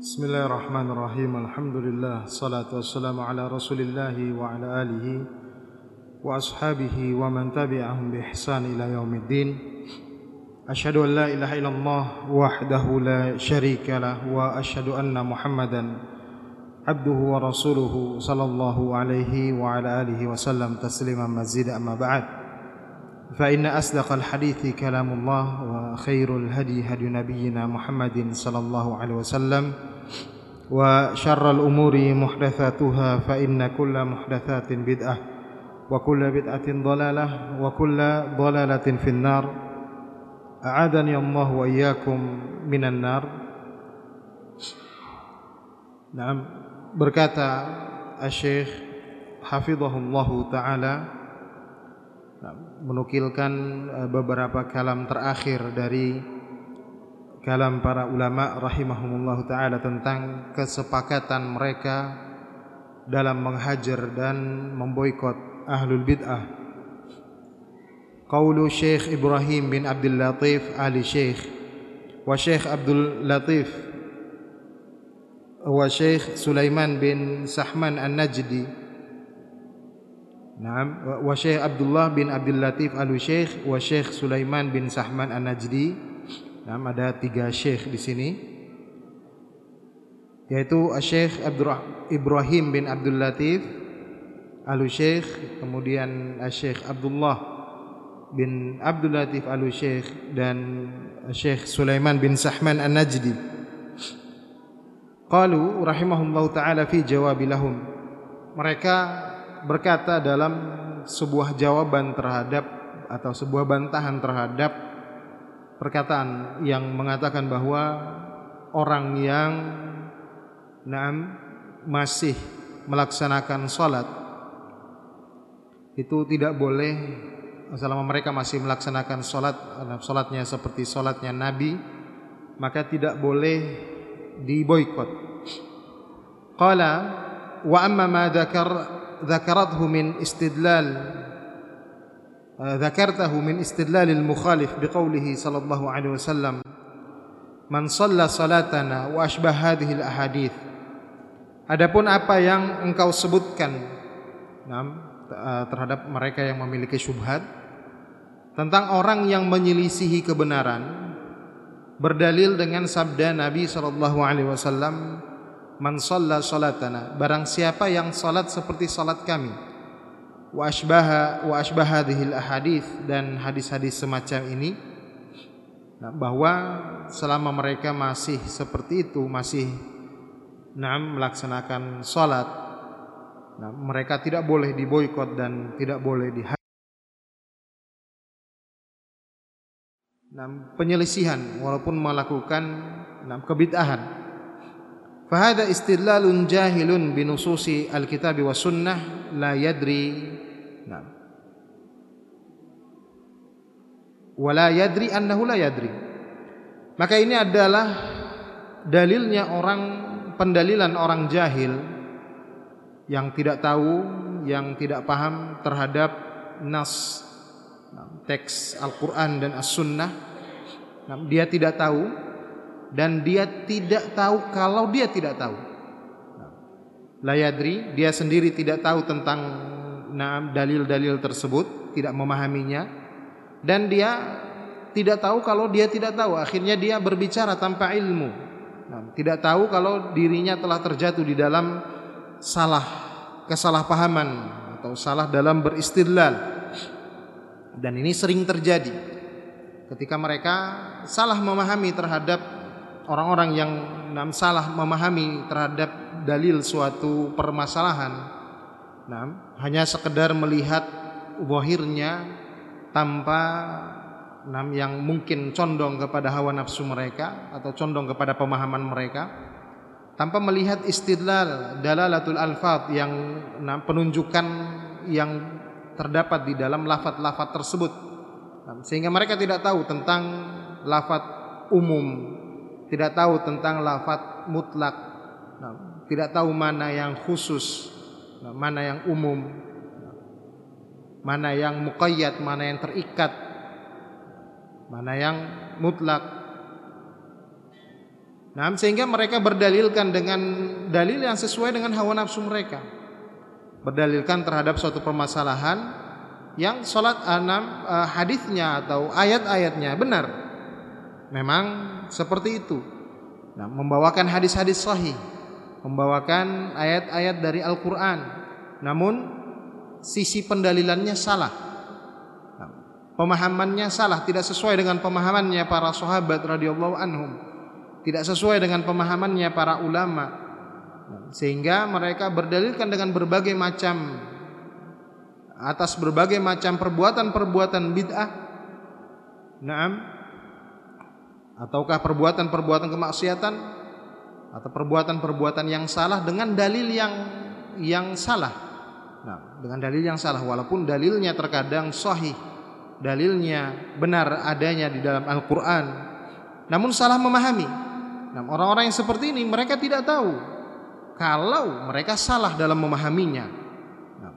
بسم الله الرحمن الرحيم الحمد لله الصلاة والسلام على رسول الله وعلى آله وأصحابه ومن تبعهم بإحسان إلى يوم الدين أشهد أن لا إله إلا الله وحده لا شريك له وأشهد أن محمدا عبده ورسوله صلى الله عليه وعلى آله وسلم تسليما مزيدا أما بعد فإن أصدق الحديث كلام الله وخير الهدي هدي نبينا محمد صلى الله عليه وسلم وشر الأمور محدثاتها فإن كل محدثات بدعة وكل بدعة ضلالة وكل ضلالة في النار أعاذني الله وإياكم من النار نعم berkata Syekh hafizahullahu taala menukilkan beberapa kalam terakhir dari kalam para ulama rahimahumullahu taala tentang kesepakatan mereka dalam menghajar dan memboikot ahlul bid'ah. Qaulu Syekh Ibrahim bin Abdul Latif Ali Syekh wa Syekh Abdul Latif wa Syekh Sulaiman bin Sahman An-Najdi Naam wa Syekh Abdullah bin Abdul Latif Al-Syekh wa Syekh Sulaiman bin Sahman An-Najdi. Naam ada tiga syekh di sini. Yaitu Syekh Ibrahim bin Abdul Latif Al-Syekh, kemudian Syekh Abdullah bin Abdul Latif Al-Syekh dan Syekh Sulaiman bin Sahman An-Najdi. Qalu rahimahullahu taala fi jawabi lahum. Mereka berkata dalam sebuah jawaban terhadap atau sebuah bantahan terhadap perkataan yang mengatakan bahwa orang yang naam masih melaksanakan salat itu tidak boleh selama mereka masih melaksanakan salat salatnya seperti salatnya Nabi maka tidak boleh diboikot. Qala wa amma ma dzakar dzakaratuhu min istidlal ذكرته من استدلال المخالف بقوله صلى الله عليه وسلم من صلى صلاتنا واشبه هذه الاحاديث Adapun apa yang engkau sebutkan terhadap mereka yang memiliki syubhat tentang orang yang menyelisihi kebenaran berdalil dengan sabda Nabi sallallahu alaihi wasallam man shalla salatana barang siapa yang salat seperti salat kami wa asbaha wa asbaha hadhil ahadits dan hadis-hadis semacam ini nah, bahwa selama mereka masih seperti itu masih nah, melaksanakan salat nah, mereka tidak boleh diboikot dan tidak boleh di nah, penyelisihan walaupun melakukan nah, kebid'ahan fahada istidlalun jahilun binususi alkitab wa sunnah la yadri. Nah wala yadri annahu la yadri. Maka ini adalah dalilnya orang pendalilan orang jahil yang tidak tahu yang tidak paham terhadap nas teks Al-Quran dan As-Sunnah. Dia tidak tahu dan dia tidak tahu kalau dia tidak tahu. Layadri dia sendiri tidak tahu tentang dalil-dalil tersebut tidak memahaminya. Dan dia tidak tahu kalau dia tidak tahu. Akhirnya dia berbicara tanpa ilmu. Tidak tahu kalau dirinya telah terjatuh di dalam salah kesalahpahaman atau salah dalam beristidlal. Dan ini sering terjadi. Ketika mereka salah memahami terhadap orang-orang yang salah memahami terhadap dalil suatu permasalahan. Nah, hanya sekedar melihat wahirnya tanpa nah, yang mungkin condong kepada hawa nafsu mereka atau condong kepada pemahaman mereka. Tanpa melihat istidlal dalalatul alfat yang nah, penunjukan yang terdapat di dalam lafat-lafat tersebut. Sehingga mereka tidak tahu tentang lafat umum tidak tahu tentang lafat mutlak tidak tahu mana yang khusus mana yang umum mana yang muqayyad mana yang terikat mana yang mutlak Nah, sehingga mereka berdalilkan dengan dalil yang sesuai dengan hawa nafsu mereka. Berdalilkan terhadap suatu permasalahan yang sholat enam uh, hadisnya atau ayat-ayatnya benar. Memang seperti itu. Nah, membawakan hadis-hadis sahih, membawakan ayat-ayat dari Al-Qur'an. Namun sisi pendalilannya salah. Nah, pemahamannya salah, tidak sesuai dengan pemahamannya para sahabat radhiyallahu anhum tidak sesuai dengan pemahamannya para ulama sehingga mereka berdalilkan dengan berbagai macam atas berbagai macam perbuatan-perbuatan bid'ah Naam ataukah perbuatan-perbuatan kemaksiatan atau perbuatan-perbuatan yang salah dengan dalil yang yang salah. Nah, dengan dalil yang salah walaupun dalilnya terkadang sahih, dalilnya benar adanya di dalam Al-Qur'an, namun salah memahami. Nah, orang-orang yang seperti ini mereka tidak tahu kalau mereka salah dalam memahaminya. Nah.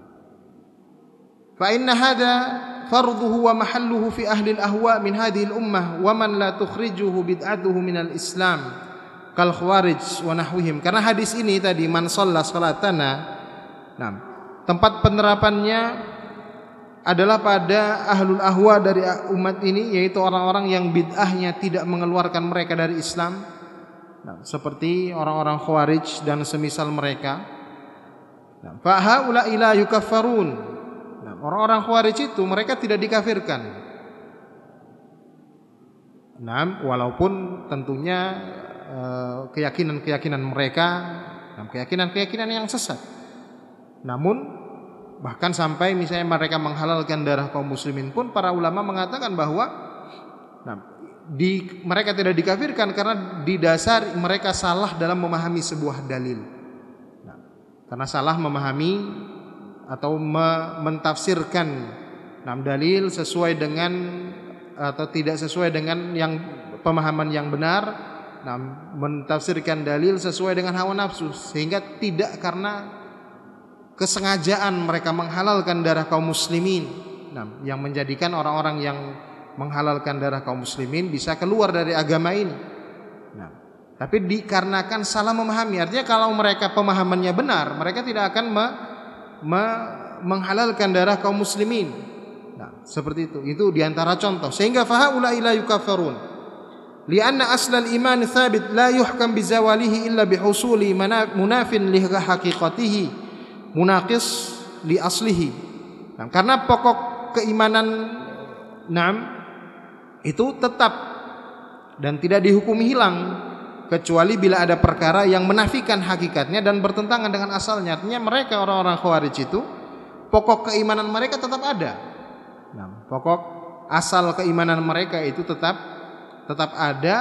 Fa hada farduhu wa mahalluhu fi ahli al-ahwa min hadhihi al-ummah wa man la tukhrijuhu bid'atuhu min al-islam kal khawarij wa nahwihim. Karena hadis ini tadi man shalla salatana. Nah, tempat penerapannya adalah pada ahlul ahwa dari umat ini yaitu orang-orang yang bid'ahnya tidak mengeluarkan mereka dari Islam Nah, seperti orang-orang Khawarij dan semisal mereka. Nah, fahaula ila yukaffarun. Orang-orang Khawarij itu mereka tidak dikafirkan. Nah, walaupun tentunya eh, keyakinan-keyakinan mereka, keyakinan-keyakinan yang sesat. Namun bahkan sampai misalnya mereka menghalalkan darah kaum muslimin pun para ulama mengatakan bahwa nah, di mereka tidak dikafirkan karena di dasar mereka salah dalam memahami sebuah dalil. Karena salah memahami atau me mentafsirkan nah, dalil sesuai dengan atau tidak sesuai dengan yang pemahaman yang benar, nah, mentafsirkan dalil sesuai dengan hawa nafsu sehingga tidak karena kesengajaan mereka menghalalkan darah kaum muslimin, nah, yang menjadikan orang-orang yang menghalalkan darah kaum muslimin bisa keluar dari agama ini. Nah, tapi dikarenakan salah memahami, artinya kalau mereka pemahamannya benar, mereka tidak akan me, menghalalkan darah kaum muslimin. Nah, seperti itu. Itu di antara contoh. Sehingga fahaula ila yukaffarun. Lianna aslal iman thabit la yuhkam bizawalihi illa bihusuli munafin li haqiqatihi munaqis li aslihi. Nah, karena pokok keimanan Naam itu tetap dan tidak dihukum hilang kecuali bila ada perkara yang menafikan hakikatnya dan bertentangan dengan asalnya. Artinya mereka orang-orang Khawarij itu pokok keimanan mereka tetap ada. Nah, pokok asal keimanan mereka itu tetap tetap ada.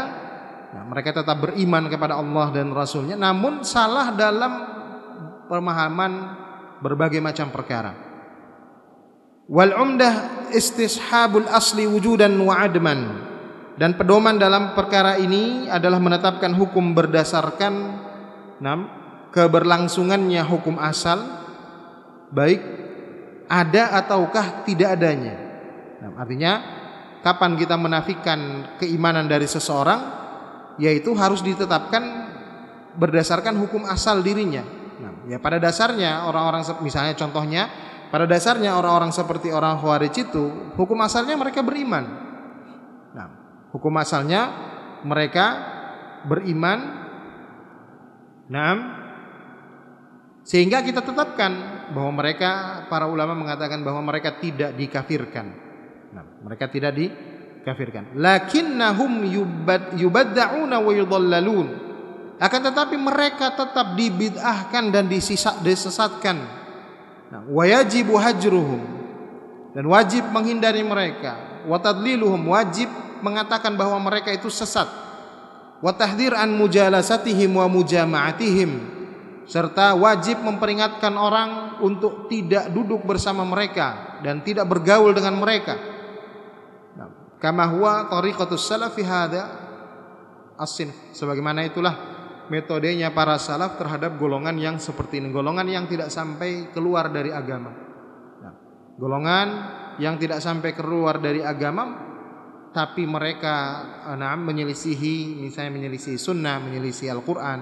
Nah, mereka tetap beriman kepada Allah dan Rasulnya, namun salah dalam pemahaman berbagai macam perkara. Wal umdah istishabul asli wujudan wa adman. Dan pedoman dalam perkara ini adalah menetapkan hukum berdasarkan enam keberlangsungannya hukum asal baik ada ataukah tidak adanya. Nah, artinya kapan kita menafikan keimanan dari seseorang yaitu harus ditetapkan berdasarkan hukum asal dirinya. Nah, ya pada dasarnya orang-orang misalnya contohnya pada dasarnya orang-orang seperti orang Khawarij itu hukum asalnya mereka beriman. Hukum asalnya mereka beriman. Nah, sehingga kita tetapkan bahwa mereka para ulama mengatakan bahwa mereka tidak dikafirkan. Nah, mereka tidak dikafirkan. Lakinnahum yubad yubadda'una wa yudhallalun. Akan tetapi mereka tetap dibid'ahkan dan disesatkan Nah, hajruhum dan wajib menghindari mereka. Watadliluhum wajib mengatakan bahwa mereka itu sesat. Watahdir an mujalasatihim wa mujama'atihim serta wajib memperingatkan orang untuk tidak duduk bersama mereka dan tidak bergaul dengan mereka. Nah, kama huwa tariqatus salaf fi hadha as-sinf. Sebagaimana itulah metodenya para salaf terhadap golongan yang seperti ini, golongan yang tidak sampai keluar dari agama. Nah, golongan yang tidak sampai keluar dari agama tapi mereka nah, menyelisihi misalnya menyelisihi sunnah, menyelisihi Al-Qur'an.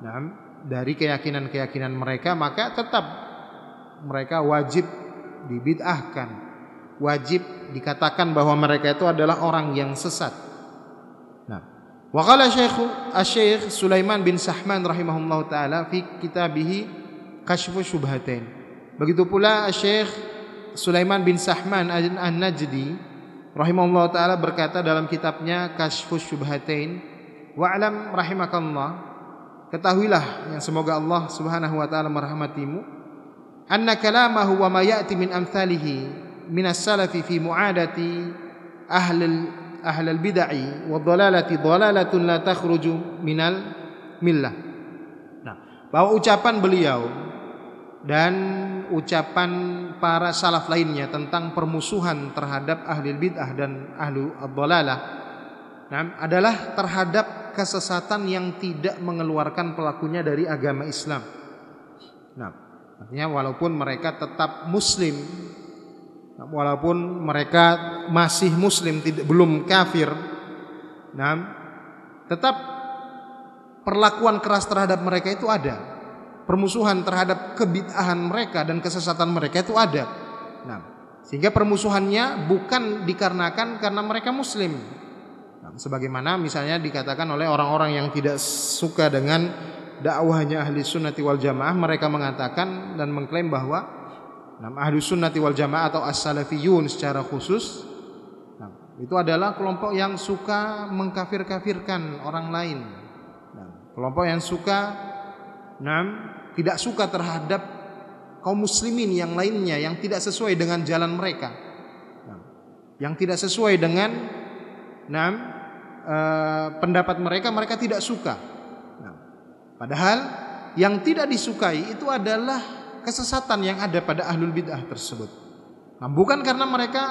Nah, dari keyakinan-keyakinan mereka maka tetap mereka wajib dibid'ahkan. Wajib dikatakan bahwa mereka itu adalah orang yang sesat. Nah, wa qala Syekh Asy-Syaikh Sulaiman bin Sahman rahimahullahu taala fi kitabih Kashfu Syubhatain. Begitu pula Syekh Sulaiman bin Sahman An-Najdi rahimahullah taala berkata dalam kitabnya Kashfus Syubhatain wa alam rahimakallah. Ketahuilah yang semoga Allah Subhanahu wa taala merahmatimu anna kalamahu wa ma ya'ti min amsalihi min as-salafi fi mu'adati ahli ahli al-bid'ah wa dhalalati dhalalatun la takhruju minal millah. Nah bahwa ucapan beliau dan ucapan para salaf lainnya tentang permusuhan terhadap ahli bid'ah dan ahlu ad-dhalalah nah, adalah terhadap kesesatan yang tidak mengeluarkan pelakunya dari agama Islam. Nah, artinya walaupun mereka tetap muslim nah, walaupun mereka masih muslim tidak belum kafir nah tetap perlakuan keras terhadap mereka itu ada permusuhan terhadap kebid'ahan mereka dan kesesatan mereka itu ada. Nah, sehingga permusuhannya bukan dikarenakan karena mereka muslim. Nah, sebagaimana misalnya dikatakan oleh orang-orang yang tidak suka dengan dakwahnya ahli sunnati wal jamaah mereka mengatakan dan mengklaim bahwa nah, ahli sunnati wal jamaah atau as-salafiyun secara khusus nah, itu adalah kelompok yang suka mengkafir-kafirkan orang lain nah, kelompok yang suka nah, tidak suka terhadap kaum muslimin yang lainnya yang tidak sesuai dengan jalan mereka. Nah, yang tidak sesuai dengan nah, eh, pendapat mereka mereka tidak suka. Nah, padahal yang tidak disukai itu adalah kesesatan yang ada pada ahlul bid'ah tersebut. Nah, bukan karena mereka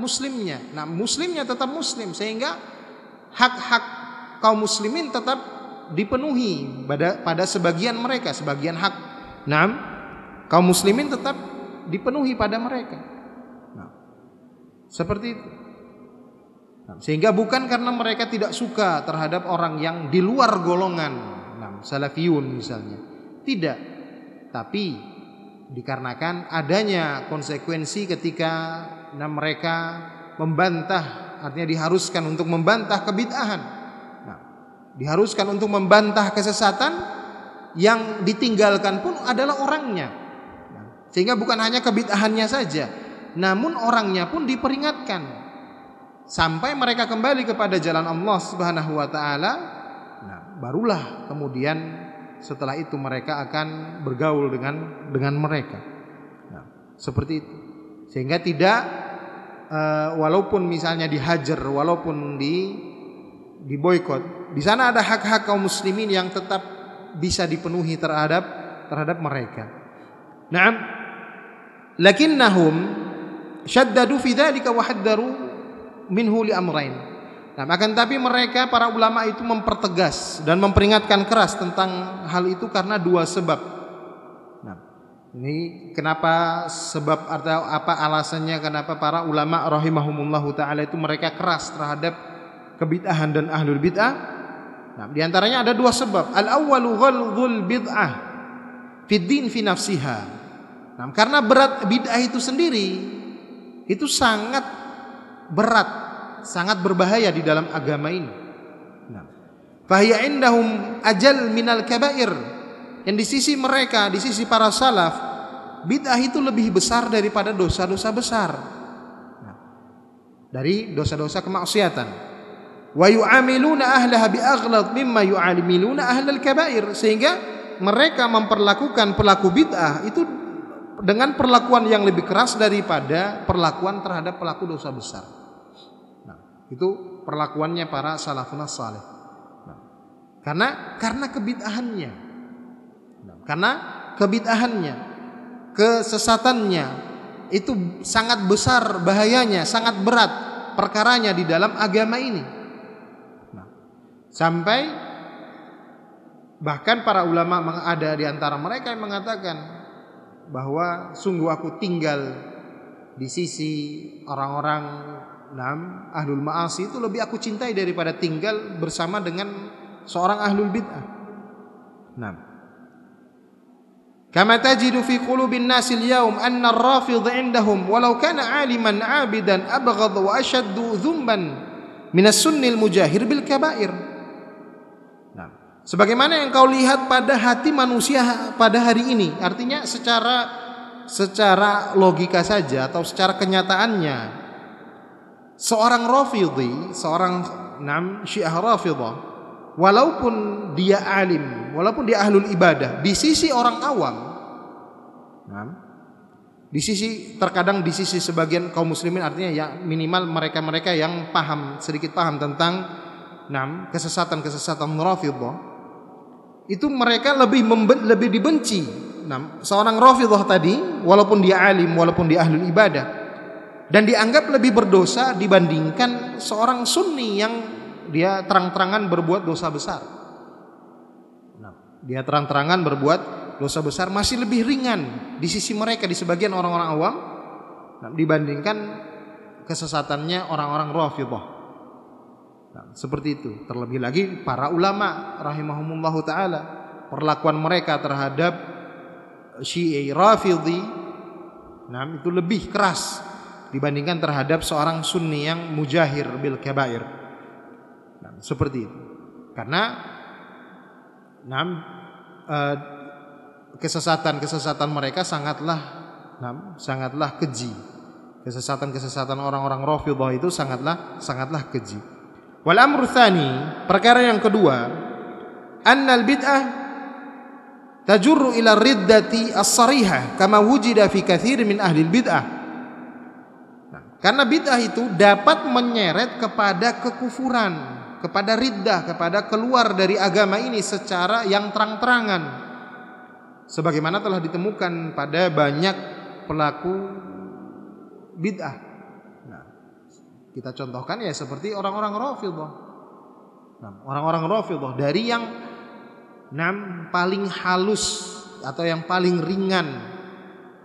muslimnya. Nah, muslimnya tetap muslim sehingga hak-hak kaum muslimin tetap dipenuhi pada pada sebagian mereka, sebagian hak. Nah, kaum muslimin tetap dipenuhi pada mereka. Nah, seperti itu. Nah, sehingga bukan karena mereka tidak suka terhadap orang yang di luar golongan, nah, salafiyun misalnya. Tidak. Tapi dikarenakan adanya konsekuensi ketika nah, mereka membantah artinya diharuskan untuk membantah kebid'ahan diharuskan untuk membantah kesesatan yang ditinggalkan pun adalah orangnya. Sehingga bukan hanya kebid'ahannya saja, namun orangnya pun diperingatkan sampai mereka kembali kepada jalan Allah Subhanahu wa taala. Nah, barulah kemudian setelah itu mereka akan bergaul dengan dengan mereka. Nah, seperti itu. Sehingga tidak uh, walaupun misalnya dihajar, walaupun di diboikot, di sana ada hak-hak kaum muslimin yang tetap bisa dipenuhi terhadap terhadap mereka. Naam. Lakinnahum syaddadu fi dzalika wa haddaru minhu li amrain. Nah, akan tapi mereka para ulama itu mempertegas dan memperingatkan keras tentang hal itu karena dua sebab. Nah, ini kenapa sebab atau apa alasannya kenapa para ulama rahimahumullahu taala itu mereka keras terhadap kebid'ahan dan ahlul bid'ah? Nah, di antaranya ada dua sebab. Al-awwalu ghaldzul bid'ah fid din fi nafsiha. Nah, karena berat bid'ah itu sendiri itu sangat berat, sangat berbahaya di dalam agama ini. Nah, fahiya indahum ajal minal kabair. Yang di sisi mereka, di sisi para salaf, bid'ah itu lebih besar daripada dosa-dosa besar. Nah, dari dosa-dosa kemaksiatan wa yu'amiluna ahlaha bi aghlad mimma yu'amiluna ahlal kabair sehingga mereka memperlakukan pelaku bid'ah itu dengan perlakuan yang lebih keras daripada perlakuan terhadap pelaku dosa besar. Nah, itu perlakuannya para salafun saleh. Nah, karena karena kebid'ahannya. Nah, karena kebid'ahannya, kesesatannya itu sangat besar bahayanya, sangat berat perkaranya di dalam agama ini. Sampai bahkan para ulama ada di antara mereka yang mengatakan bahwa sungguh aku tinggal di sisi orang-orang nam ahlul ma'asi itu lebih aku cintai daripada tinggal bersama dengan seorang ahlul bid'ah. Nam. Kama tajidu fi qulubin nasi al-yawm anna ar-rafid 'indahum walau kana 'aliman 'abidan abghad wa ashaddu dhumban min as-sunnil mujahir bil kaba'ir. Nah, sebagaimana yang kau lihat pada hati manusia pada hari ini, artinya secara secara logika saja atau secara kenyataannya seorang Rafidhi, seorang nam Syiah Rafidah, walaupun dia alim, walaupun dia ahlul ibadah, di sisi orang awam, di sisi terkadang di sisi sebagian kaum muslimin artinya ya minimal mereka-mereka yang paham sedikit paham tentang nam kesesatan-kesesatan Rafidhah itu mereka lebih lebih dibenci nam seorang Rafidhah tadi walaupun dia alim walaupun dia ahlul ibadah dan dianggap lebih berdosa dibandingkan seorang sunni yang dia terang-terangan berbuat dosa besar. Nah, dia terang-terangan berbuat dosa besar masih lebih ringan di sisi mereka di sebagian orang-orang awam nah, dibandingkan kesesatannya orang-orang Rafidhah. Nah, seperti itu. Terlebih lagi para ulama rahimahumullah taala perlakuan mereka terhadap Syi'i Rafidhi nah itu lebih keras dibandingkan terhadap seorang sunni yang mujahir bil kabair. Nah, seperti itu. Karena enam eh, kesesatan-kesesatan mereka sangatlah enam, sangatlah keji. Kesesatan-kesesatan orang-orang Rafidhah itu sangatlah sangatlah keji. Wal amru tsani, perkara yang kedua, annal bid'ah tajurru ila riddati as-sarihah kama wujida fi katsir min ahli bid'ah karena bid'ah itu dapat menyeret kepada kekufuran, kepada riddah, kepada keluar dari agama ini secara yang terang-terangan. Sebagaimana telah ditemukan pada banyak pelaku bid'ah. Kita contohkan ya seperti orang-orang Rafidhah. Nah, orang-orang Rafidhah dari yang enam paling halus atau yang paling ringan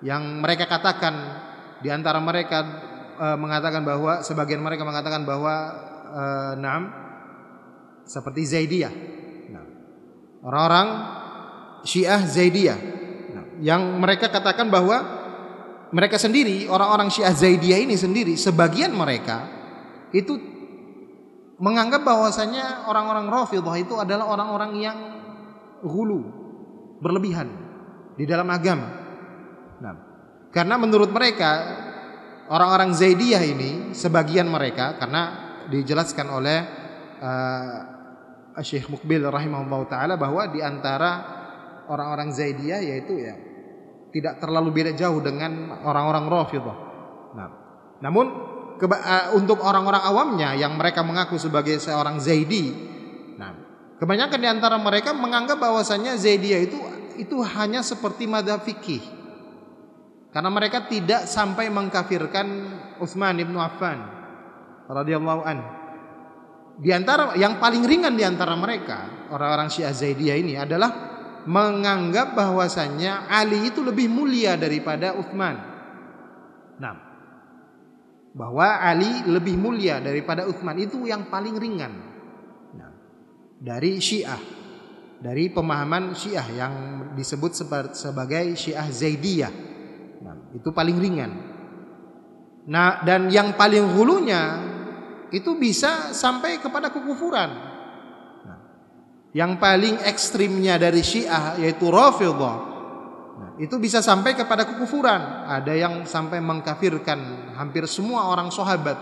yang mereka katakan di antara mereka uh, mengatakan bahwa sebagian mereka mengatakan bahwa naam seperti Zaidiyah. Nah, orang-orang Syiah Zaidiyah nah, yang mereka katakan bahwa mereka sendiri orang-orang Syiah Zaidiyah ini sendiri sebagian mereka itu menganggap bahwasanya orang-orang Rafidhah itu adalah orang-orang yang hulu berlebihan di dalam agama. Nah, karena menurut mereka orang-orang Zaidiyah ini sebagian mereka karena dijelaskan oleh uh, Syekh Mukbil rahimahullah taala bahwa di antara orang-orang Zaidiyah yaitu ya tidak terlalu beda jauh dengan orang-orang Rafidhah. Nah, namun uh, untuk orang-orang awamnya yang mereka mengaku sebagai seorang Zaidi, nah, kebanyakan di antara mereka menganggap bahwasanya Zaidiyah itu itu hanya seperti madhab fikih karena mereka tidak sampai mengkafirkan Utsman bin Affan radhiyallahu an. Di antara yang paling ringan di antara mereka, orang-orang Syiah Zaidiyah ini adalah menganggap bahwasannya Ali itu lebih mulia daripada Utsman. Nah, bahwa Ali lebih mulia daripada Utsman itu yang paling ringan. Nah, dari Syiah, dari pemahaman Syiah yang disebut sebagai Syiah Zaidiyah itu paling ringan. Nah, dan yang paling hulunya itu bisa sampai kepada kekufuran. Nah, yang paling ekstrimnya dari Syiah yaitu Rafidhah. Nah, itu bisa sampai kepada kekufuran. Ada yang sampai mengkafirkan hampir semua orang sahabat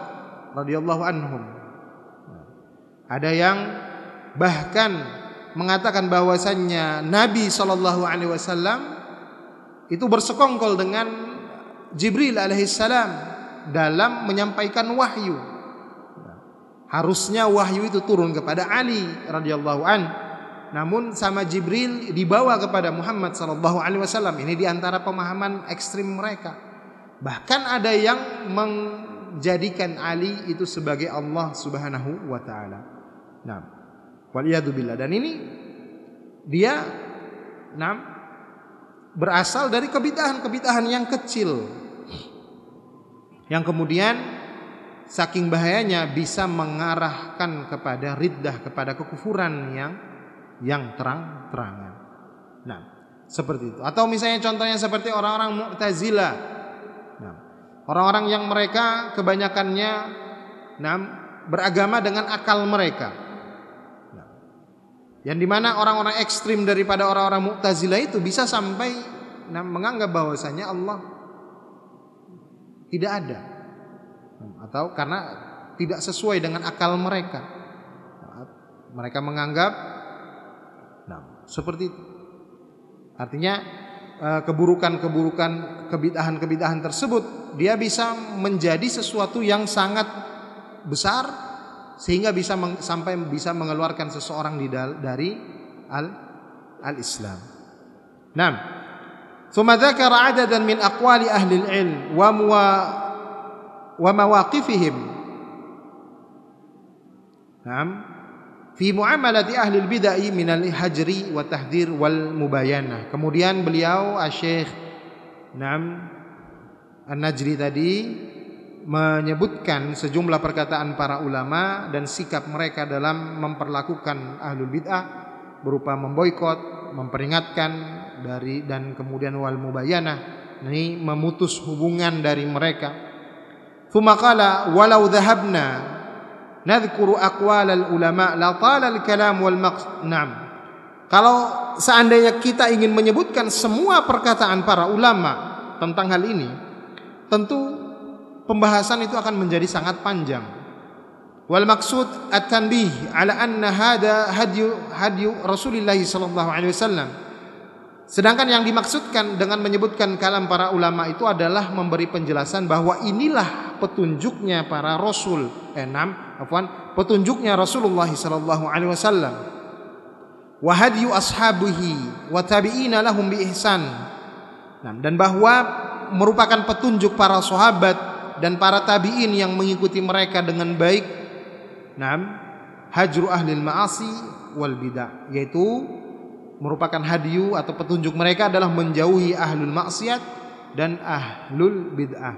radhiyallahu anhum. Nah, ada yang bahkan mengatakan bahwasannya Nabi Shallallahu alaihi wasallam itu bersekongkol dengan Jibril alaihissalam dalam menyampaikan wahyu. Harusnya wahyu itu turun kepada Ali radhiyallahu an. Namun sama Jibril dibawa kepada Muhammad sallallahu alaihi wasallam. Ini di antara pemahaman ekstrim mereka. Bahkan ada yang menjadikan Ali itu sebagai Allah Subhanahu wa taala. Nah, waliyadzubillah dan ini dia nah, berasal dari kebidahan-kebidahan yang kecil yang kemudian saking bahayanya bisa mengarahkan kepada riddah kepada kekufuran yang yang terang-terangan. Nah, seperti itu. Atau misalnya contohnya seperti orang-orang Mu'tazilah. Nah, orang-orang yang mereka kebanyakannya nah, beragama dengan akal mereka. Nah, yang di mana orang-orang ekstrim daripada orang-orang Mu'tazilah itu bisa sampai nah, menganggap bahwasanya Allah tidak ada atau karena tidak sesuai dengan akal mereka. Mereka menganggap nah, seperti itu. Artinya eh, keburukan-keburukan, kebidahan-kebidahan tersebut dia bisa menjadi sesuatu yang sangat besar sehingga bisa meng, sampai bisa mengeluarkan seseorang di dari al al Islam. Naam. Thumma dzakara adadan min akwali ahli al-ilm wa muwa wa mawaqifihim. Naam fi muamalati ahli bid'ah min al-hajri wa tahdhir wal mubayana Kemudian beliau ah, asy-syekh Naam An-Najri tadi menyebutkan sejumlah perkataan para ulama dan sikap mereka dalam memperlakukan ahlul bid'ah berupa memboikot, memperingatkan dari dan kemudian wal mubayyana ini memutus hubungan dari mereka. Fumakala walau dhahabna نذكر أقوال ulama la طال kalam wal نعم kalau seandainya kita ingin menyebutkan semua perkataan para ulama tentang hal ini, tentu pembahasan itu akan menjadi sangat panjang. Wal maksud at-tanbih ala anna hada hadyu hadyu Rasulillah sallallahu alaihi wasallam. Sedangkan yang dimaksudkan dengan menyebutkan kalam para ulama itu adalah memberi penjelasan bahwa inilah petunjuknya para rasul. Enam, eh, afwan, petunjuknya Rasulullah sallallahu alaihi wasallam. Wa hadyu ashabihi wa tabi'ina lahum bi ihsan. Nah, dan bahwa merupakan petunjuk para sahabat dan para tabi'in yang mengikuti mereka dengan baik. Nah, hajru ahli ma'asi wal bidah, yaitu merupakan hadiyu atau petunjuk mereka adalah menjauhi ahlul maksiat dan ahlul bid'ah.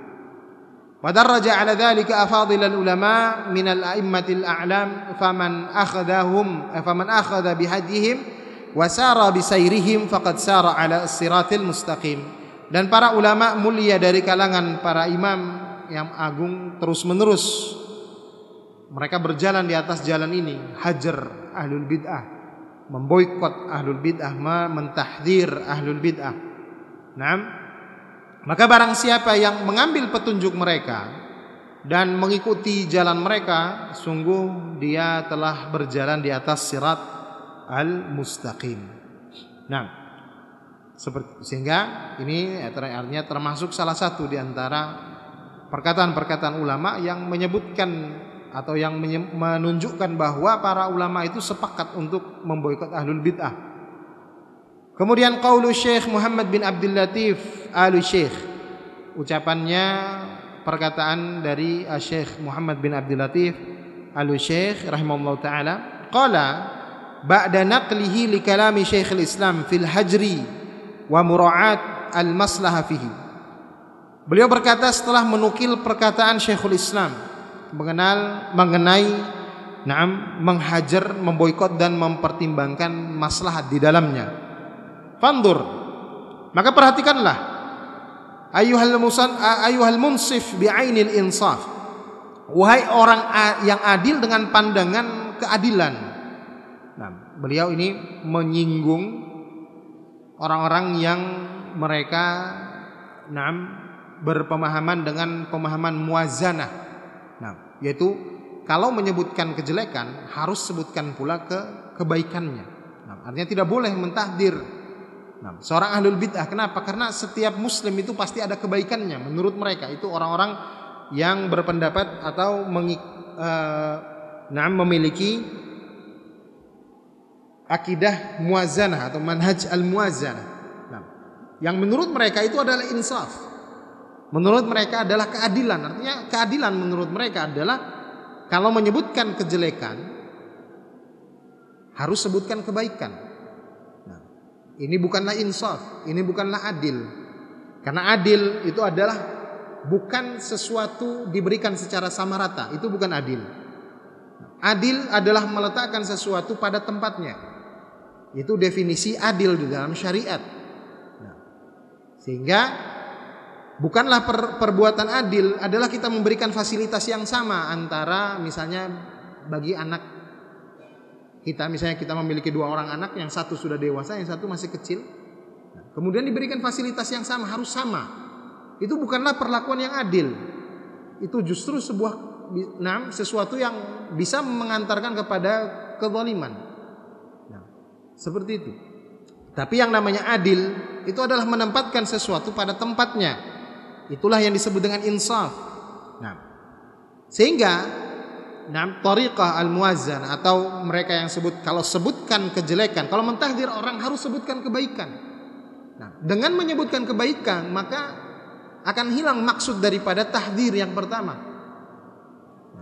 Wadarraja ala dhalika afadil ulama min al-a'immatil a'lam faman akhadahum faman akhadha bihadihim wa sara bisairihim faqad sara ala siratil mustaqim. Dan para ulama mulia dari kalangan para imam yang agung terus-menerus mereka berjalan di atas jalan ini hajar ahlul bid'ah memboikot ahlul bid'ah, mentahdir ahlul bid'ah. Nah, maka barang siapa yang mengambil petunjuk mereka dan mengikuti jalan mereka, sungguh dia telah berjalan di atas sirat al-mustaqim. Nah, seperti sehingga ini artinya termasuk salah satu di antara perkataan-perkataan ulama yang menyebutkan atau yang menunjukkan bahwa para ulama itu sepakat untuk memboikot ahlul bid'ah. Kemudian qaulu Syekh Muhammad bin Abdul Latif Al Syekh. Ucapannya perkataan dari Syekh Muhammad bin Abdul Latif Al Syekh rahimahullah taala qala ba'da naqlihi li kalami Syekh Islam fil hajri wa mura'at al maslaha fihi. Beliau berkata setelah menukil perkataan Syekhul Islam mengenal mengenai naam menghajar, memboikot dan mempertimbangkan maslahat di dalamnya. Fandur. Maka perhatikanlah ayuhal musan ayuhal munsif bi'ainil insaf. Wahai orang yang adil dengan pandangan keadilan. Nah, beliau ini menyinggung orang-orang yang mereka naam berpemahaman dengan pemahaman muazanah Nah, yaitu kalau menyebutkan kejelekan harus sebutkan pula ke kebaikannya. Nah, artinya tidak boleh mentahdir. Nah, seorang ahlul bid'ah kenapa? Karena setiap muslim itu pasti ada kebaikannya menurut mereka. Itu orang-orang yang berpendapat atau mengik, uh, nah, memiliki akidah muazanah atau manhaj al-muazanah. Nah, yang menurut mereka itu adalah insaf menurut mereka adalah keadilan. Artinya keadilan menurut mereka adalah kalau menyebutkan kejelekan harus sebutkan kebaikan. Nah, ini bukanlah insaf, ini bukanlah adil. Karena adil itu adalah bukan sesuatu diberikan secara sama rata. Itu bukan adil. Adil adalah meletakkan sesuatu pada tempatnya. Itu definisi adil di dalam syariat. Nah, sehingga bukanlah per, perbuatan adil adalah kita memberikan fasilitas yang sama antara misalnya bagi anak kita misalnya kita memiliki dua orang anak yang satu sudah dewasa yang satu masih kecil kemudian diberikan fasilitas yang sama harus sama itu bukanlah perlakuan yang adil. Itu justru sebuah nah, sesuatu yang bisa mengantarkan kepada kezaliman. Nah, seperti itu. Tapi yang namanya adil itu adalah menempatkan sesuatu pada tempatnya. Itulah yang disebut dengan insaf. Nah, sehingga Nah, tariqah al-muazzan atau mereka yang sebut kalau sebutkan kejelekan, kalau mentahdir orang harus sebutkan kebaikan. Nah, dengan menyebutkan kebaikan, maka akan hilang maksud daripada tahdir yang pertama.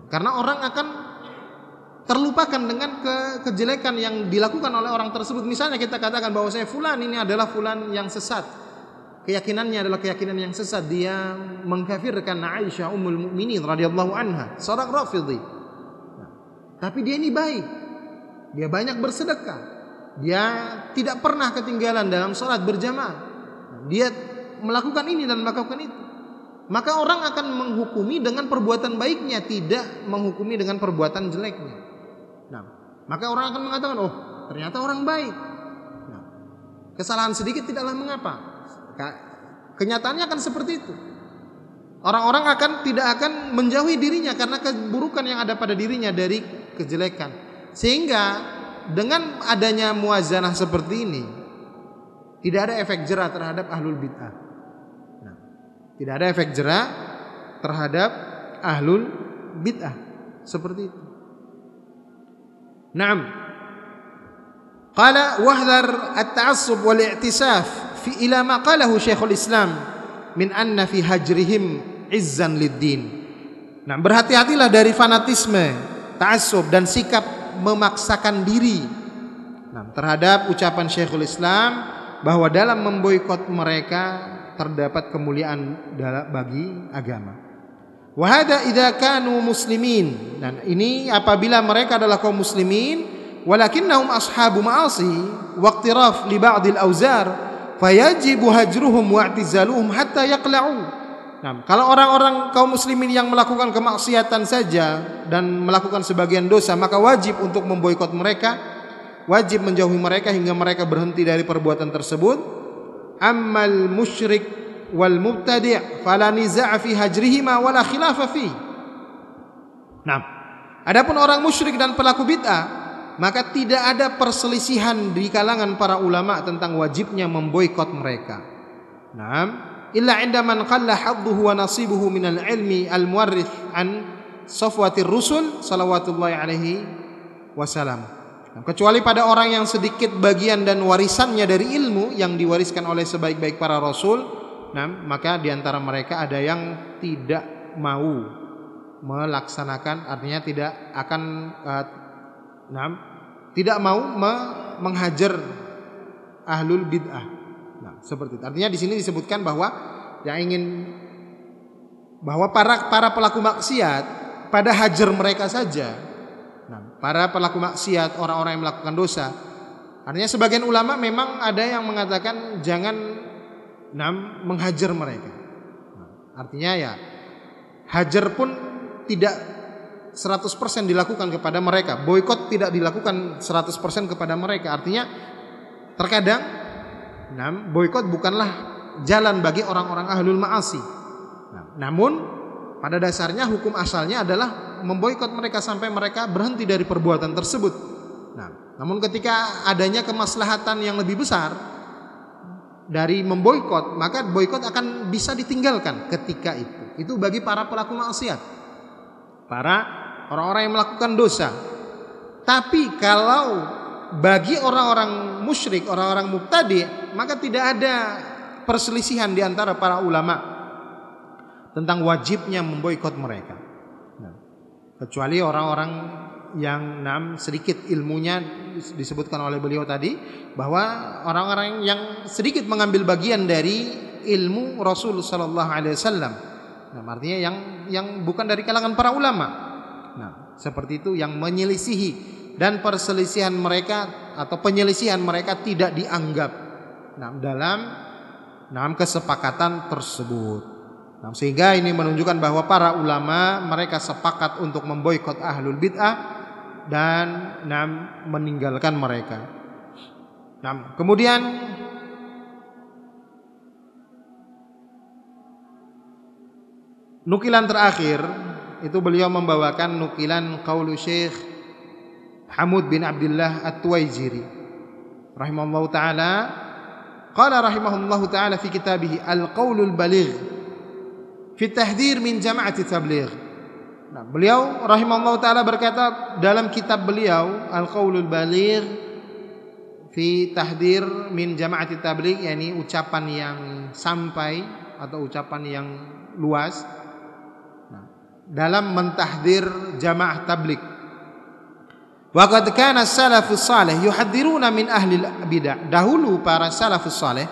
Karena orang akan terlupakan dengan ke kejelekan yang dilakukan oleh orang tersebut. Misalnya kita katakan bahwa saya fulan ini adalah fulan yang sesat. Keyakinannya adalah keyakinan yang sesat. Dia mengkafirkan Aisyah Ummul Mukminin radhiyallahu anha, seorang Rafidhi. tapi dia ini baik. Dia banyak bersedekah. Dia tidak pernah ketinggalan dalam sholat berjamaah. Dia melakukan ini dan melakukan itu. Maka orang akan menghukumi dengan perbuatan baiknya, tidak menghukumi dengan perbuatan jeleknya. Nah, maka orang akan mengatakan, "Oh, ternyata orang baik." Nah, kesalahan sedikit tidaklah mengapa. Kenyataannya akan seperti itu. Orang-orang akan tidak akan menjauhi dirinya karena keburukan yang ada pada dirinya dari kejelekan. Sehingga dengan adanya muazanah seperti ini, tidak ada efek jerah terhadap ahlul bid'ah. Tidak ada efek jerah terhadap ahlul bid'ah. Seperti itu. Naam. Qala wahdhar at-ta'assub wal i'tisaf fi ila ma qalahu Syekhul Islam min anna fi hajrihim izzan lid-din. Nah, berhati-hatilah dari fanatisme, ta'assub dan sikap memaksakan diri nah, terhadap ucapan Syekhul Islam bahwa dalam memboikot mereka terdapat kemuliaan bagi agama. Wahada idza kanu muslimin. Dan ini apabila mereka adalah kaum muslimin, walakinnahum ashabu ma'asi waqtiraf li ba'dil auzar, fayajibu hajruhum wa i'tizaluhum hatta yaqla'u. Nah, kalau orang-orang kaum muslimin yang melakukan kemaksiatan saja dan melakukan sebagian dosa, maka wajib untuk memboikot mereka, wajib menjauhi mereka hingga mereka berhenti dari perbuatan tersebut ammal musyrik wal mubtadi' fala niza' fi hajrihima wala khilafa fi. Nah, adapun orang musyrik dan pelaku bid'ah maka tidak ada perselisihan di kalangan para ulama tentang wajibnya memboikot mereka. Nah, illa inda man qalla hadduhu wa nasibuhu minal ilmi al muwarrith an safwatir rusul salawatullahi alaihi wasallam. Kecuali pada orang yang sedikit bagian dan warisannya dari ilmu yang diwariskan oleh sebaik-baik para rasul, nah, maka di antara mereka ada yang tidak mau melaksanakan artinya tidak akan uh, tidak mau me menghajar ahlul bid'ah. Nah, seperti itu. Artinya di sini disebutkan bahwa yang ingin bahwa para para pelaku maksiat pada hajar mereka saja para pelaku maksiat, orang-orang yang melakukan dosa. Artinya sebagian ulama memang ada yang mengatakan jangan nam menghajar mereka. artinya ya hajar pun tidak 100% dilakukan kepada mereka. Boykot tidak dilakukan 100% kepada mereka. Artinya terkadang nam boykot bukanlah jalan bagi orang-orang ahlul ma'asi. Nah, namun pada dasarnya hukum asalnya adalah memboikot mereka sampai mereka berhenti dari perbuatan tersebut. Nah, namun ketika adanya kemaslahatan yang lebih besar dari memboikot, maka boikot akan bisa ditinggalkan ketika itu. Itu bagi para pelaku maksiat. Para orang-orang yang melakukan dosa. Tapi kalau bagi orang-orang musyrik, orang-orang mubtadi, maka tidak ada perselisihan di antara para ulama tentang wajibnya memboikot mereka kecuali orang-orang yang enam sedikit ilmunya disebutkan oleh beliau tadi bahwa orang-orang yang sedikit mengambil bagian dari ilmu Rasul sallallahu alaihi wasallam Nah, artinya yang yang bukan dari kalangan para ulama. Nah, seperti itu yang menyelisihi dan perselisihan mereka atau penyelisihan mereka tidak dianggap nah, dalam dalam kesepakatan tersebut. Nah, sehingga ini menunjukkan bahwa para ulama mereka sepakat untuk memboikot ahlul bid'ah dan nah, meninggalkan mereka. Nah, kemudian Nukilan terakhir itu beliau membawakan nukilan qaulu Syekh Hamud bin Abdullah At-Tuwaijiri rahimahullahu taala. Qala rahimahullahu taala fi kitabih Al-Qaulul Baligh fi tahdhir min jama'ati tabligh. Nah, beliau rahimahullahu taala berkata dalam kitab beliau Al-Qaulul Baligh fi tahdhir min jama'ati tabligh yakni ucapan yang sampai atau ucapan yang luas dalam mentahdir jamaah tablik. Waqad kana salafus salih yuhadziruna min ahli bidah. Dahulu para salafus salih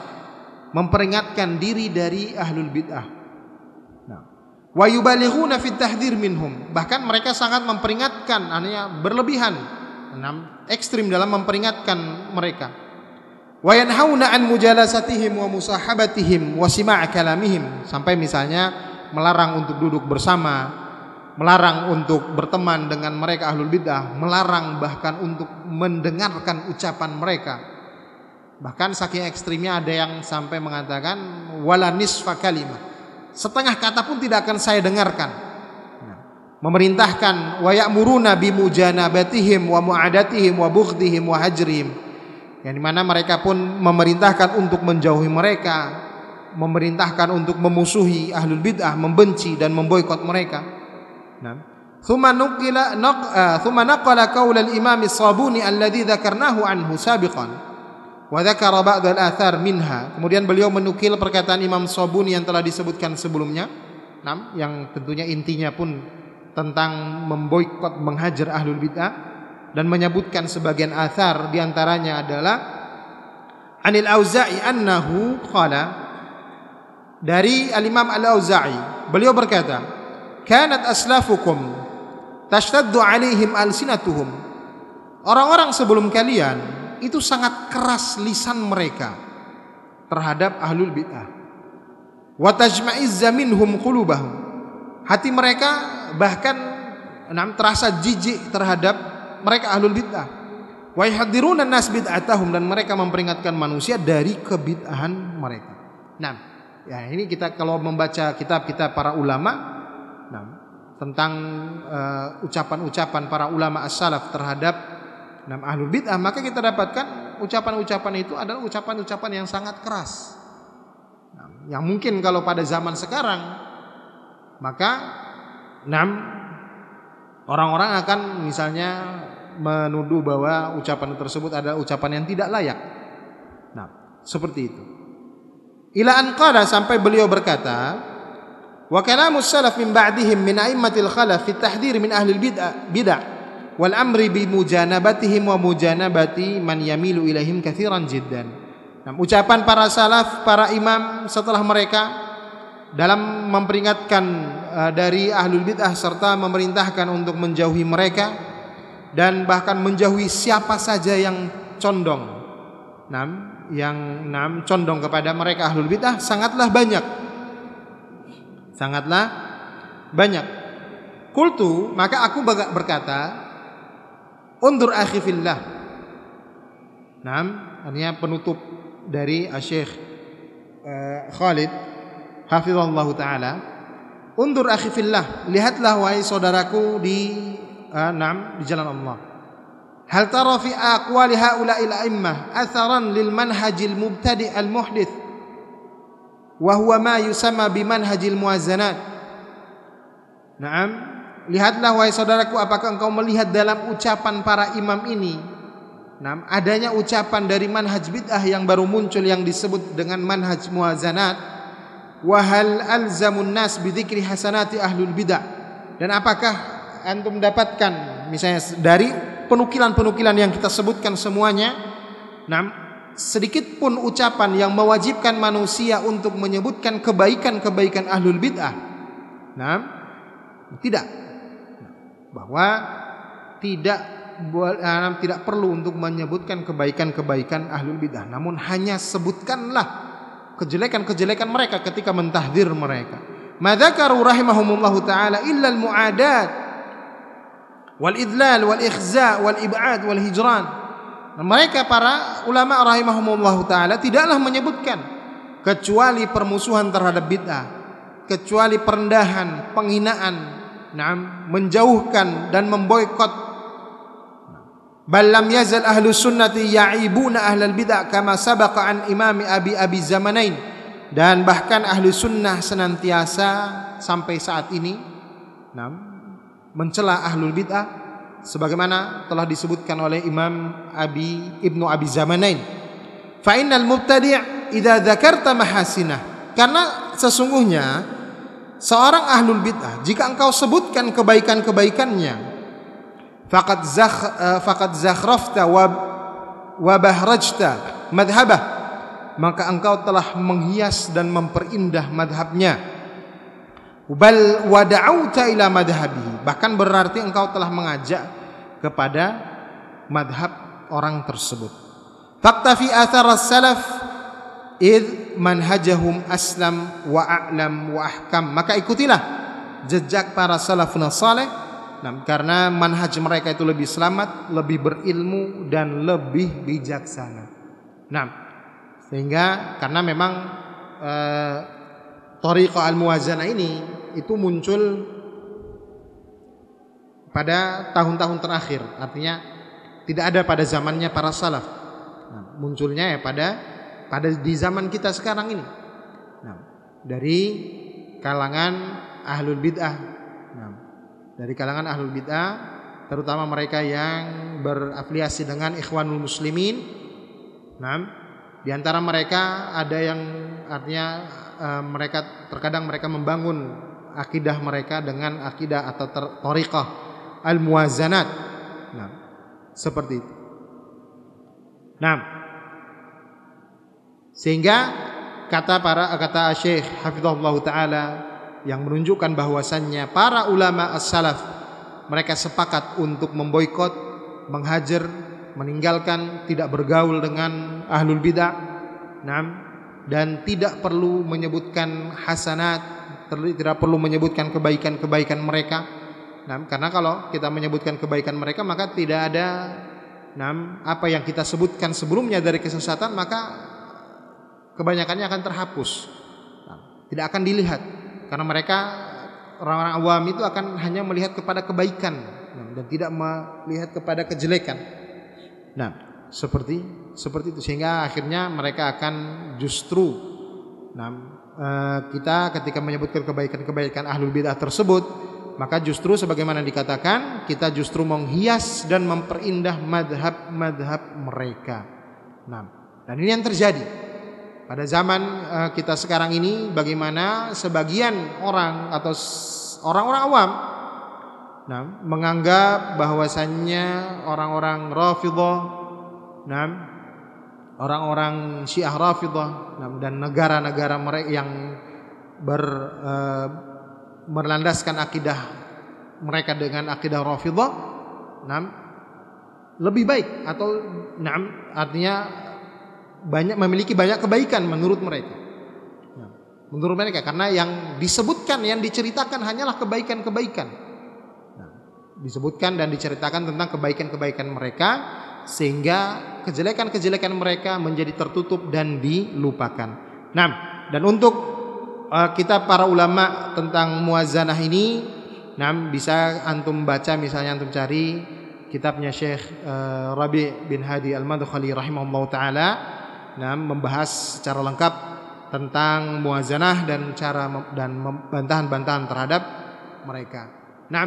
memperingatkan diri dari ahlul bid'ah. Nah, wa yubalighuna fi tahdhir minhum. Bahkan mereka sangat memperingatkan, artinya berlebihan, enam ekstrim dalam memperingatkan mereka. Wa yanhauna an mujalasatihim wa musahabatihim wa sima' kalamihim sampai misalnya melarang untuk duduk bersama, melarang untuk berteman dengan mereka ahlul bidah, melarang bahkan untuk mendengarkan ucapan mereka. Bahkan saking ekstrimnya ada yang sampai mengatakan wala nisfa kalimah. Setengah kata pun tidak akan saya dengarkan. Nah, memerintahkan wa ya'muruna bimujanabatihim wa mu'adatihim wa bughdihim wa hajrihim. Yang di mana mereka pun memerintahkan untuk menjauhi mereka, memerintahkan untuk memusuhi ahlul bidah, membenci dan memboikot mereka. نعم ثم نقل نق ثم نقل قول الإمام الصابوني الذي ذكرناه عنه سابقا وذكر بعض الآثار منها kemudian beliau menukil perkataan Imam Sabuni yang telah disebutkan sebelumnya nah, yang tentunya intinya pun tentang memboikot menghajar ahlul bid'ah dan menyebutkan sebagian athar diantaranya adalah Anil Auza'i annahu qala dari Al-Imam Al-Auza'i beliau berkata kanat aslafukum tashtaddu alaihim alsinatuhum. Orang-orang sebelum kalian itu sangat keras lisan mereka terhadap ahlul bid'ah. Wa tajma'izza minhum qulubahum. Hati mereka bahkan enam terasa jijik terhadap mereka ahlul bid'ah. Wa yahdiruna nas bid'atahum dan mereka memperingatkan manusia dari kebid'ahan mereka. Nah ya ini kita kalau membaca kitab-kitab para ulama nah, tentang uh, ucapan-ucapan para ulama as-salaf terhadap nam ahlul bid'ah maka kita dapatkan ucapan-ucapan itu adalah ucapan-ucapan yang sangat keras. Nah, yang mungkin kalau pada zaman sekarang maka enam orang-orang akan misalnya menuduh bahwa ucapan tersebut adalah ucapan yang tidak layak. Nah seperti itu. Ila an sampai beliau berkata Wa kalamus salaf min ba'dihim min a'immatil khalaf fi tahdhir min ahli bid'ah bid'ah wal amri bi mujanabatihim wa mujanabati man yamilu ilaihim katsiran jiddan. Nah, ucapan para salaf, para imam setelah mereka dalam memperingatkan uh, dari ahlul bid'ah serta memerintahkan untuk menjauhi mereka dan bahkan menjauhi siapa saja yang condong. Nah, yang nam condong kepada mereka ahlul bid'ah sangatlah banyak sangatlah banyak. Kultu maka aku berkata, undur akhi fillah. Nam, artinya penutup dari Syekh uh, Khalid hafizallah taala. Undur akhi fillah, lihatlah wahai saudaraku di uh, nam di jalan Allah. Hal tara fi aqwali haula'il a'immah atharan lil manhajil mubtadi' al muhdith wa huwa ma yusamma bimanhajil muazzanat. Naam, lihatlah wahai saudaraku apakah engkau melihat dalam ucapan para imam ini? Naam, adanya ucapan dari manhaj bid'ah yang baru muncul yang disebut dengan manhaj muazzanat. Wa hal alzamun nas bidzikri hasanati ahlul bid'ah. Dan apakah antum mendapatkan misalnya dari penukilan-penukilan yang kita sebutkan semuanya sedikit pun ucapan yang mewajibkan manusia untuk menyebutkan kebaikan-kebaikan ahlul bid'ah. Nah, tidak. Bahwa tidak eh, tidak perlu untuk menyebutkan kebaikan-kebaikan ahlul bidah. Namun hanya sebutkanlah kejelekan-kejelekan mereka ketika mentahdir mereka. Madzakaru rahimahumullahu taala illa al-muadat wal idlal wal ikhza wal ib'ad wal hijran mereka para ulama rahimahumullahu taala tidaklah menyebutkan kecuali permusuhan terhadap bid'ah kecuali perendahan penghinaan nah, menjauhkan dan memboikot. Bal lam yazal ahlu sunnati ya'ibuna ahlal bid'ah kama sabaqa an imami abi abi zamanain. Dan bahkan ahlu sunnah senantiasa sampai saat ini nah, mencela ahlul bid'ah sebagaimana telah disebutkan oleh Imam Abi Ibnu Abi Zamanain. Fa innal mubtadi' idza dzakarta mahasinah. Karena sesungguhnya seorang ahlul bid'ah jika engkau sebutkan kebaikan-kebaikannya faqad zakh uh, faqad zakhrafta wa wa bahrajta madhhabah maka engkau telah menghias dan memperindah madhabnya bal wada'auta ila madhabihi bahkan berarti engkau telah mengajak kepada madhab orang tersebut. Fakta fi athar salaf id manhajahum aslam wa a'lam wa ahkam. Maka ikutilah jejak para salafun saleh. Nah, karena manhaj mereka itu lebih selamat lebih berilmu dan lebih bijaksana. Nah sehingga karena memang eh, tariqah al-muwazanah ini itu muncul pada tahun-tahun terakhir artinya tidak ada pada zamannya para salaf nah, munculnya ya pada pada di zaman kita sekarang ini. Nah, dari kalangan ahlul bid'ah. Nah, dari kalangan ahlul bid'ah, terutama mereka yang berafiliasi dengan Ikhwanul Muslimin. Nah, di antara mereka ada yang artinya uh, mereka terkadang mereka membangun akidah mereka dengan akidah atau tariqah al-muwazanat. Nah, seperti itu. Nah, sehingga kata para kata Syekh Hafizahullah taala yang menunjukkan bahwasannya para ulama as-salaf mereka sepakat untuk memboikot, menghajar, meninggalkan, tidak bergaul dengan ahlul bidah. Nah, dan tidak perlu menyebutkan hasanat, tidak perlu menyebutkan kebaikan-kebaikan mereka. Nah, karena kalau kita menyebutkan kebaikan mereka maka tidak ada nah, apa yang kita sebutkan sebelumnya dari kesesatan maka kebanyakannya akan terhapus. Nah, tidak akan dilihat karena mereka orang-orang awam itu akan hanya melihat kepada kebaikan nah, dan tidak melihat kepada kejelekan. Nah, seperti seperti itu sehingga akhirnya mereka akan justru nah kita ketika menyebutkan kebaikan-kebaikan ahlul bidah tersebut maka justru sebagaimana dikatakan kita justru menghias dan memperindah madhab-madhab mereka. Nah, dan ini yang terjadi. Pada zaman uh, kita sekarang ini bagaimana sebagian orang atau orang-orang awam nah, menganggap bahwasannya orang-orang Rafidhah nah, orang-orang Syiah Rafidhah nah, dan negara-negara mereka yang ber uh, merlandaskan akidah mereka dengan akidah Rafidhah nah, lebih baik atau nah, artinya banyak memiliki banyak kebaikan menurut mereka. Menurut mereka karena yang disebutkan yang diceritakan hanyalah kebaikan-kebaikan. Disebutkan dan diceritakan tentang kebaikan-kebaikan mereka sehingga kejelekan-kejelekan mereka menjadi tertutup dan dilupakan. Nah, dan untuk uh, kita para ulama tentang muazanah ini, nah bisa antum baca misalnya antum cari kitabnya Syekh uh, Rabi bin Hadi Al-Madkhali rahimahullah taala nah, membahas secara lengkap tentang muazanah dan cara dan bantahan-bantahan terhadap mereka. Nah,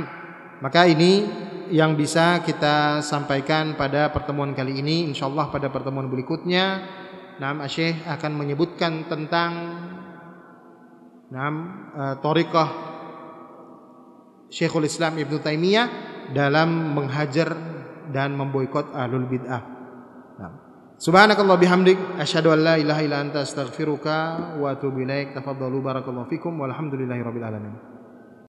maka ini yang bisa kita sampaikan pada pertemuan kali ini. Insyaallah pada pertemuan berikutnya, Nam Syekh akan menyebutkan tentang Nam uh, Tariqah Syekhul Islam Ibnu Taimiyah dalam menghajar dan memboikot ahlul bid'ah. Subhanakallah bihamdik asyhadu an la ilaha illa anta astaghfiruka wa atubu ilaik. Tafadhalu barakallahu fikum walhamdulillahi rabbil alamin.